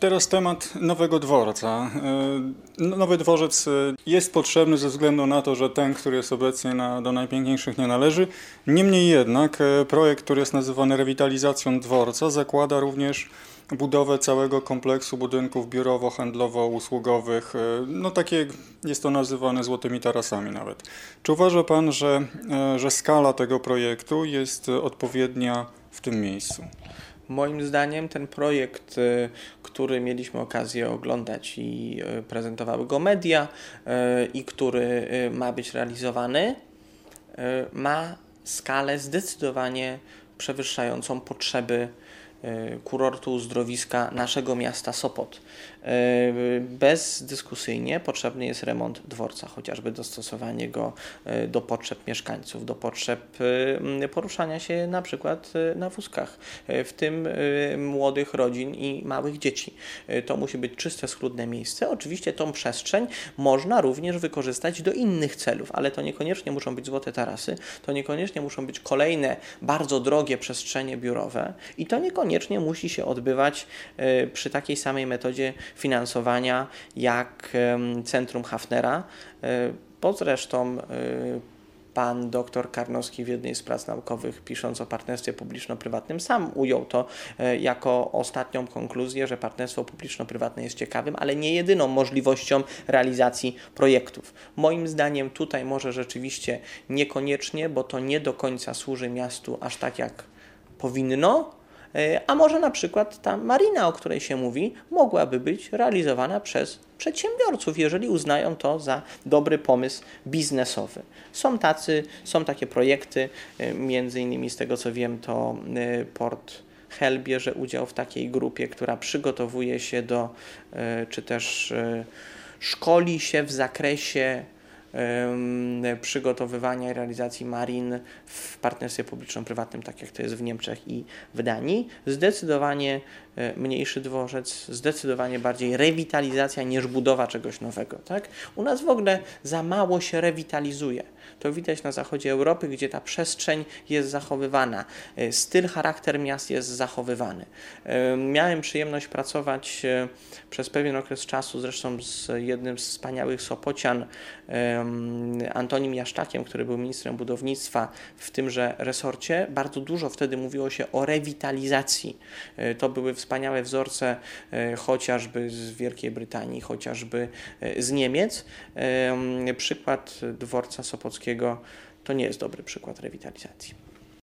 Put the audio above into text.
Teraz temat nowego dworca. E, nowy dworzec e, jest potrzebny ze względu na to, że ten, który jest obecnie na, do najpiękniejszych nie należy. Niemniej jednak e, projekt, który jest nazywany rewitalizacją dworca, zakłada również budowę całego kompleksu budynków biurowo-handlowo-usługowych. No takie jest to nazywane złotymi tarasami nawet. Czy uważa Pan, że, że skala tego projektu jest odpowiednia w tym miejscu? Moim zdaniem ten projekt, y, który mieliśmy okazję oglądać i y, prezentowały go media y, i który ma być realizowany, ma skalę zdecydowanie przewyższającą potrzeby kurortu uzdrowiska naszego miasta Sopot. E, bezdyskusyjnie potrzebny jest remont dworca, chociażby dostosowanie go e, do potrzeb mieszkańców, do potrzeb e, poruszania się na przykład na wózkach, w tym młodych rodzin i małych dzieci. To musi być czyste, schludne miejsce. Oczywiście tą przestrzeń można również wykorzystać do innych celów, ale to niekoniecznie muszą być złote tarasy, to niekoniecznie muszą być kolejne bardzo drogie przestrzenie biurowe i to niekoniecznie musi się odbywać przy takiej samej metodzie finansowania jak Centrum Hafnera, e, bo zresztą e, pan dr Karnowski w jednej z prac naukowych, pisząc o partnerstwie publiczno-prywatnym, sam ujął to e, jako ostatnią konkluzję, że partnerstwo publiczno-prywatne jest ciekawym, ale nie jedyną możliwością realizacji projektów. Moim zdaniem tutaj może rzeczywiście niekoniecznie, bo to nie do końca służy miastu aż tak jak powinno, E, a może na przykład ta marina, o której się mówi, mogłaby być realizowana przez przedsiębiorców, jeżeli uznają to za dobry pomysł biznesowy. Są tacy, są takie projekty, e, między innymi z tego co wiem, to e, port Hel bierze udział w takiej grupie, która przygotowuje się do, czy też szkoli się w zakresie przygotowywania i realizacji marin w partnerstwie publiczno-prywatnym, tak jak to jest w Niemczech i w Danii. Zdecydowanie e, mniejszy dworzec, zdecydowanie bardziej rewitalizacja niż budowa czegoś nowego. Tak? U nas w ogóle za mało się rewitalizuje. To widać na zachodzie Europy, gdzie ta przestrzeń jest zachowywana, e, styl, charakter miast jest zachowywany. Miałem przyjemność pracować e, przez pewien okres czasu, zresztą z jednym z wspaniałych Sopocian, Antonim Jaszczakiem, który był ministrem budownictwa w tymże resorcie, bardzo dużo wtedy mówiło się o rewitalizacji. E, to były wspaniałe wzorce e, chociażby z Wielkiej Brytanii, chociażby e, z Niemiec. Przykład dworca Sopockiego to nie jest dobry przykład rewitalizacji.